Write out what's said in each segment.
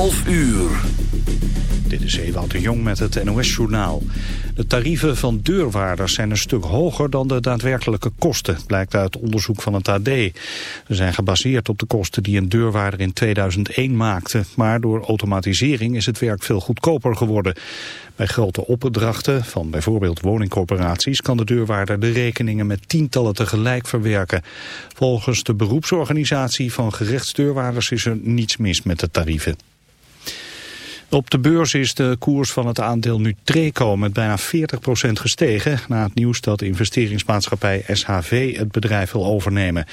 11 uur. Dit is Ewout de Jong met het NOS-journaal. De tarieven van deurwaarders zijn een stuk hoger dan de daadwerkelijke kosten, blijkt uit onderzoek van het AD. Ze zijn gebaseerd op de kosten die een deurwaarder in 2001 maakte. Maar door automatisering is het werk veel goedkoper geworden. Bij grote opdrachten van bijvoorbeeld woningcorporaties kan de deurwaarder de rekeningen met tientallen tegelijk verwerken. Volgens de beroepsorganisatie van gerechtsdeurwaarders is er niets mis met de tarieven. Op de beurs is de koers van het aandeel Nutreco met bijna 40% gestegen... na het nieuws dat investeringsmaatschappij SHV het bedrijf wil overnemen.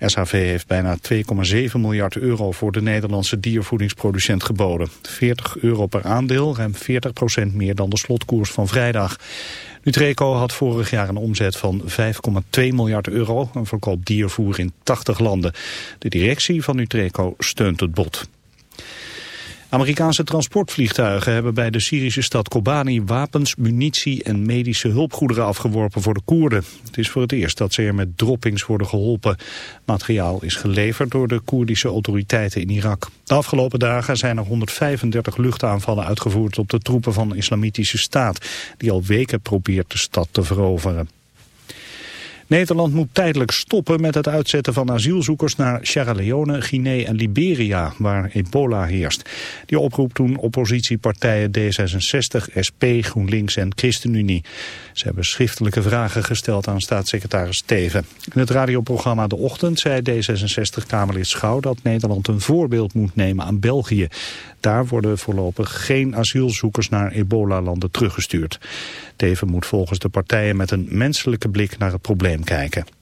SHV heeft bijna 2,7 miljard euro voor de Nederlandse diervoedingsproducent geboden. 40 euro per aandeel, ruim 40% meer dan de slotkoers van vrijdag. Nutreco had vorig jaar een omzet van 5,2 miljard euro... en verkoopt diervoer in 80 landen. De directie van Nutreco steunt het bod. Amerikaanse transportvliegtuigen hebben bij de Syrische stad Kobani wapens, munitie en medische hulpgoederen afgeworpen voor de Koerden. Het is voor het eerst dat ze er met droppings worden geholpen. Materiaal is geleverd door de Koerdische autoriteiten in Irak. De afgelopen dagen zijn er 135 luchtaanvallen uitgevoerd op de troepen van de Islamitische Staat, die al weken probeert de stad te veroveren. Nederland moet tijdelijk stoppen met het uitzetten van asielzoekers naar Sierra Leone, Guinea en Liberia, waar ebola heerst. Die oproep doen oppositiepartijen D66, SP, GroenLinks en ChristenUnie. Ze hebben schriftelijke vragen gesteld aan staatssecretaris Teven. In het radioprogramma De Ochtend zei D66-Kamerlid Schouw dat Nederland een voorbeeld moet nemen aan België. Daar worden voorlopig geen asielzoekers naar ebola-landen teruggestuurd. Teven moet volgens de partijen met een menselijke blik naar het probleem kijken.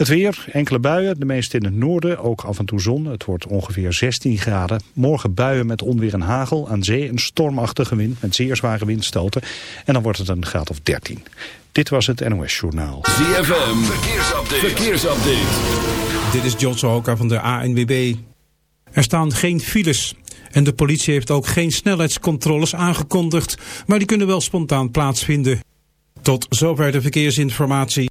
Het weer, enkele buien, de meeste in het noorden, ook af en toe zon. Het wordt ongeveer 16 graden. Morgen buien met onweer en hagel, aan zee een stormachtige wind met zeer zware windstoten. En dan wordt het een graad of 13. Dit was het NOS Journaal. ZFM, verkeersupdate. verkeersupdate. Dit is John Sohoka van de ANWB. Er staan geen files. En de politie heeft ook geen snelheidscontroles aangekondigd, maar die kunnen wel spontaan plaatsvinden. Tot zover de verkeersinformatie.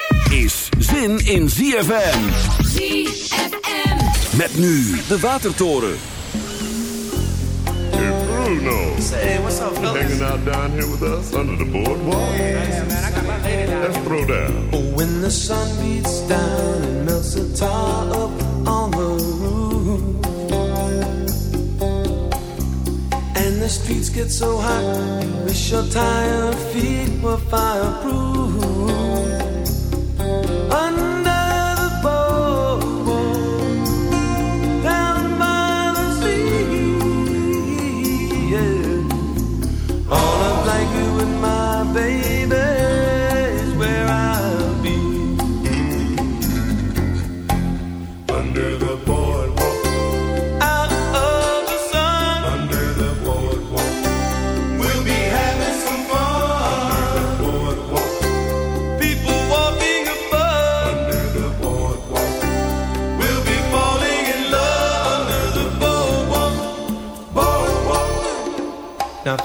is zin in ZFM. ZFM. Met nu de Watertoren. Hey Bruno, Hey, what's up, fellas? hanging out down here with us under the boardwalk. Yeah, man, I got my lady down. Let's throw down. When the sun beats down and melts the tar up on the roof And the streets get so hot You wish your tired feet were fireproof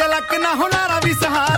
जलक ना होना रवि सहारा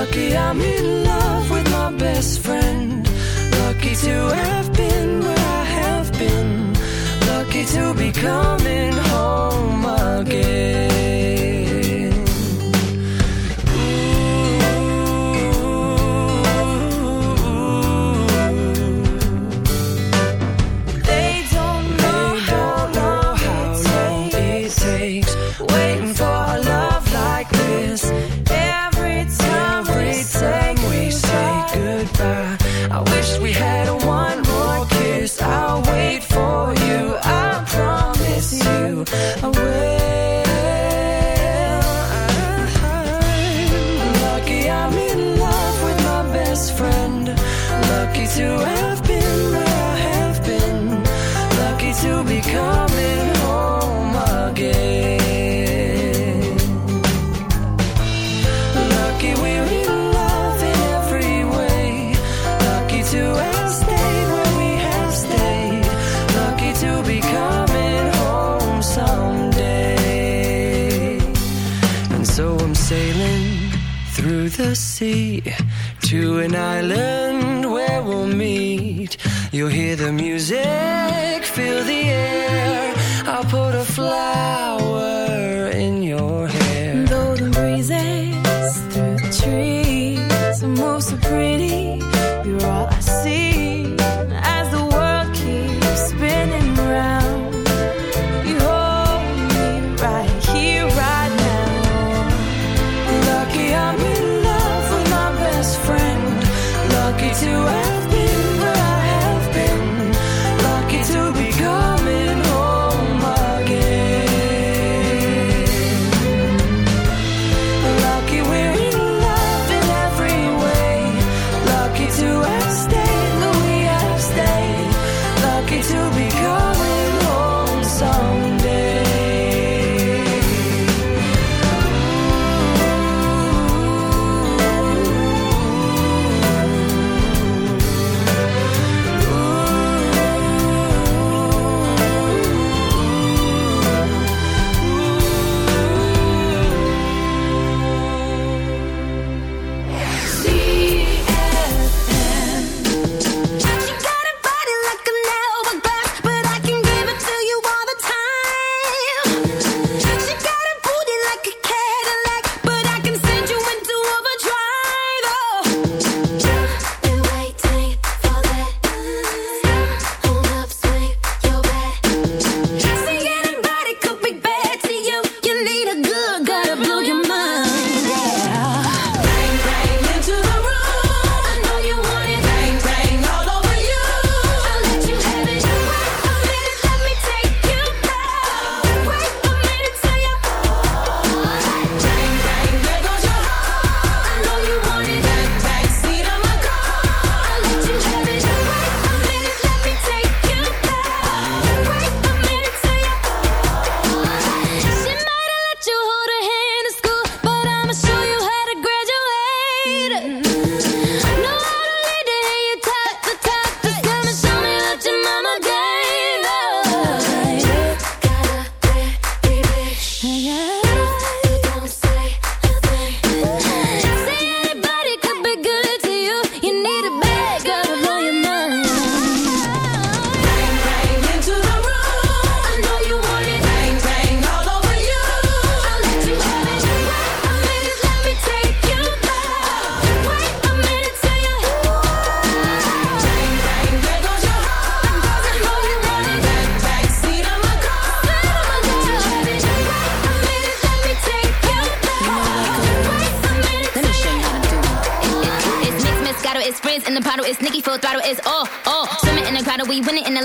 Lucky I'm in love with my best friend. Lucky to have been where I have been. Lucky to be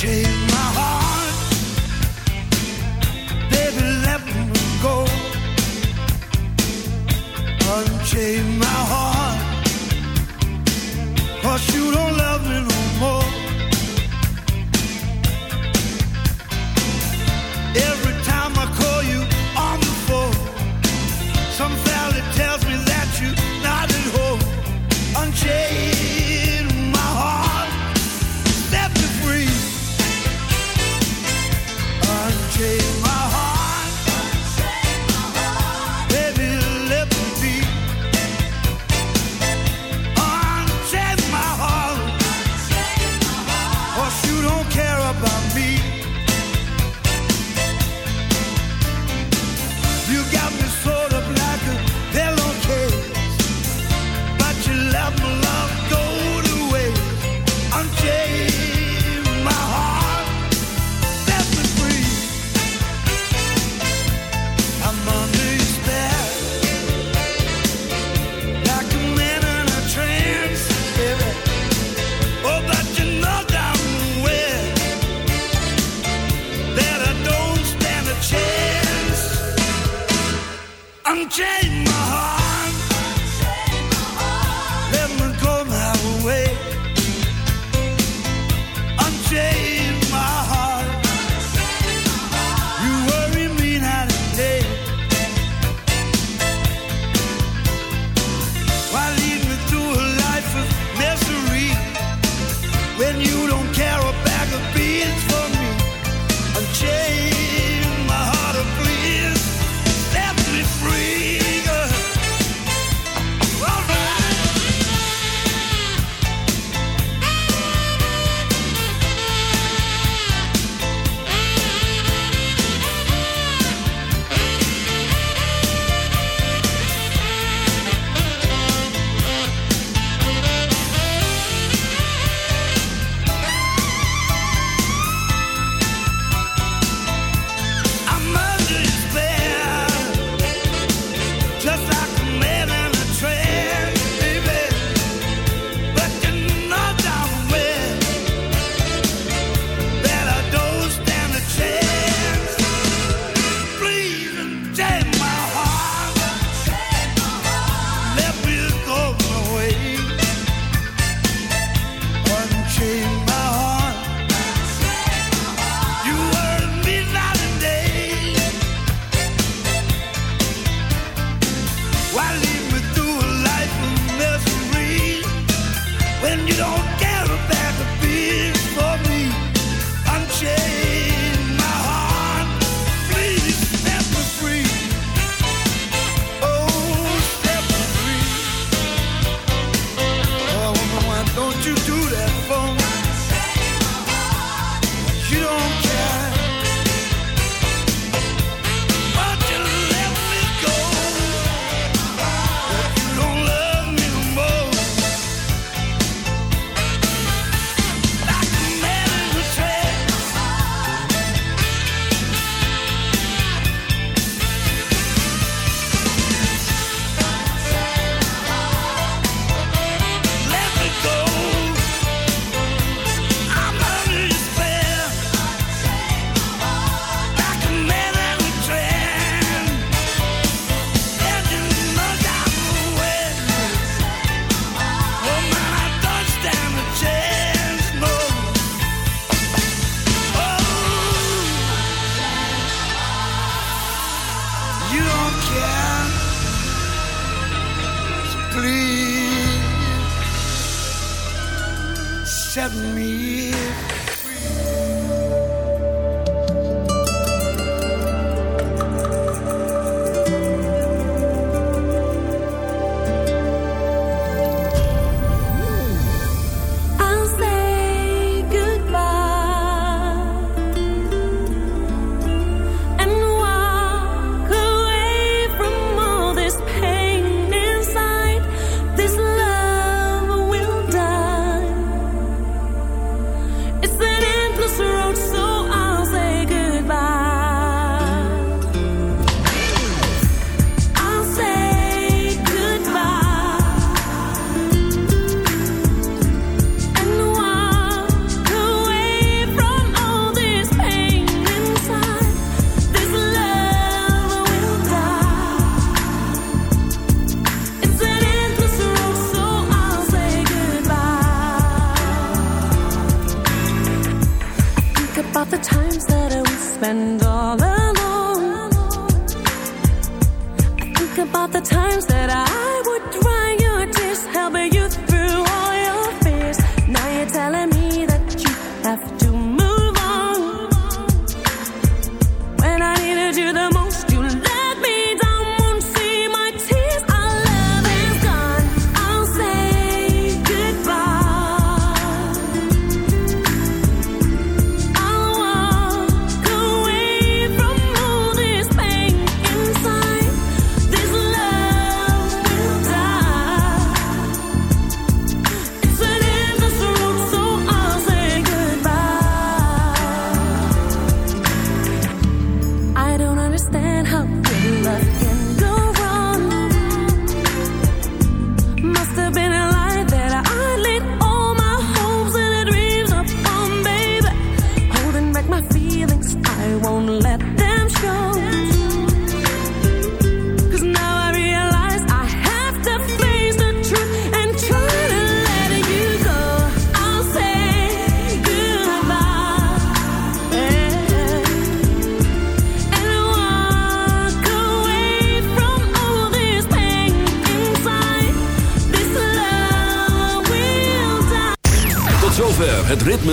change.